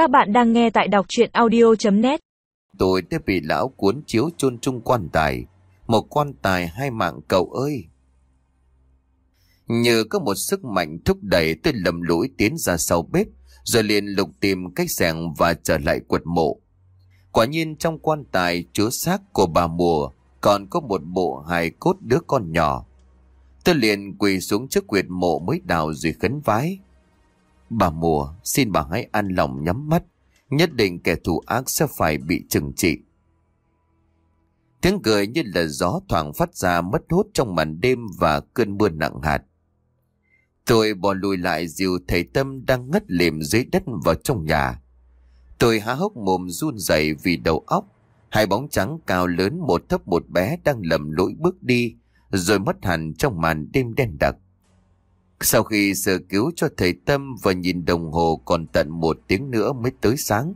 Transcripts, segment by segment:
Các bạn đang nghe tại đọc chuyện audio.net Tôi đã bị lão cuốn chiếu chôn chung quan tài. Một quan tài hai mạng cậu ơi! Nhờ có một sức mạnh thúc đẩy tôi lầm lũi tiến ra sau bếp, rồi liền lục tìm cách sẻng và trở lại quật mộ. Quả nhiên trong quan tài chứa xác của bà mùa, còn có một bộ hài cốt đứa con nhỏ. Tôi liền quỳ xuống trước quyệt mộ mới đào rồi khấn vái. Bà mùa, xin bà hãy an lòng nhắm mắt, nhất định kẻ thù ác sẽ phải bị trừng trị. Tiếng cười như là gió thoảng phát ra mất hút trong màn đêm và cơn mưa nặng hạt. Tôi bỏ lùi lại dìu thầy Tâm đang ngất lìm dưới đất vào trong nhà. Tôi há hốc mồm run rẩy vì đầu óc. Hai bóng trắng cao lớn một thấp một bé đang lầm lỗi bước đi, rồi mất hẳn trong màn đêm đen đặc. Sau khi sơ cứu cho thầy Tâm và nhìn đồng hồ còn tận một tiếng nữa mới tới sáng,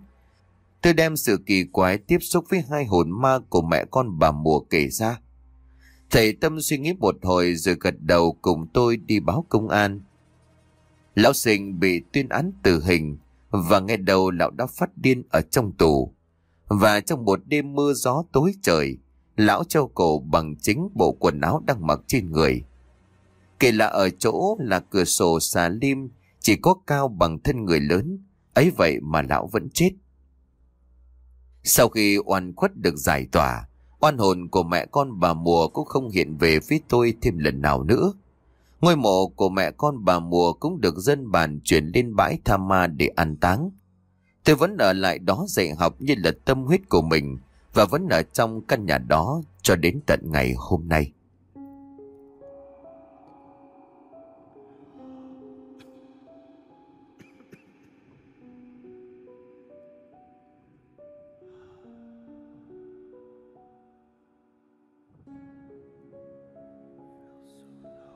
tôi đem sự kỳ quái tiếp xúc với hai hồn ma của mẹ con bà mùa kể ra. Thầy Tâm suy nghĩ một hồi rồi gật đầu cùng tôi đi báo công an. Lão sinh bị tuyên án tử hình và nghe đầu lão đã phát điên ở trong tù. Và trong một đêm mưa gió tối trời, lão treo cổ bằng chính bộ quần áo đang mặc trên người. Kỳ là ở chỗ là cửa sổ xà lim chỉ có cao bằng thân người lớn, ấy vậy mà lão vẫn chết. Sau khi oan khuất được giải tỏa, oan hồn của mẹ con bà mùa cũng không hiện về phía tôi thêm lần nào nữa. Ngôi mộ của mẹ con bà mùa cũng được dân bản chuyển lên bãi Tham Ma để an táng. Tôi vẫn ở lại đó dạy học như là tâm huyết của mình và vẫn ở trong căn nhà đó cho đến tận ngày hôm nay.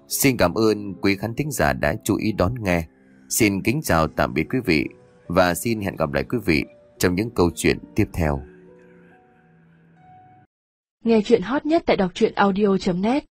Xin cảm ơn quý khán thính giả đã chú ý đón nghe. Xin kính chào tạm biệt quý vị và xin hẹn gặp lại quý vị trong những câu chuyện tiếp theo. Nghe chuyện hot nhất tại đọc audio.net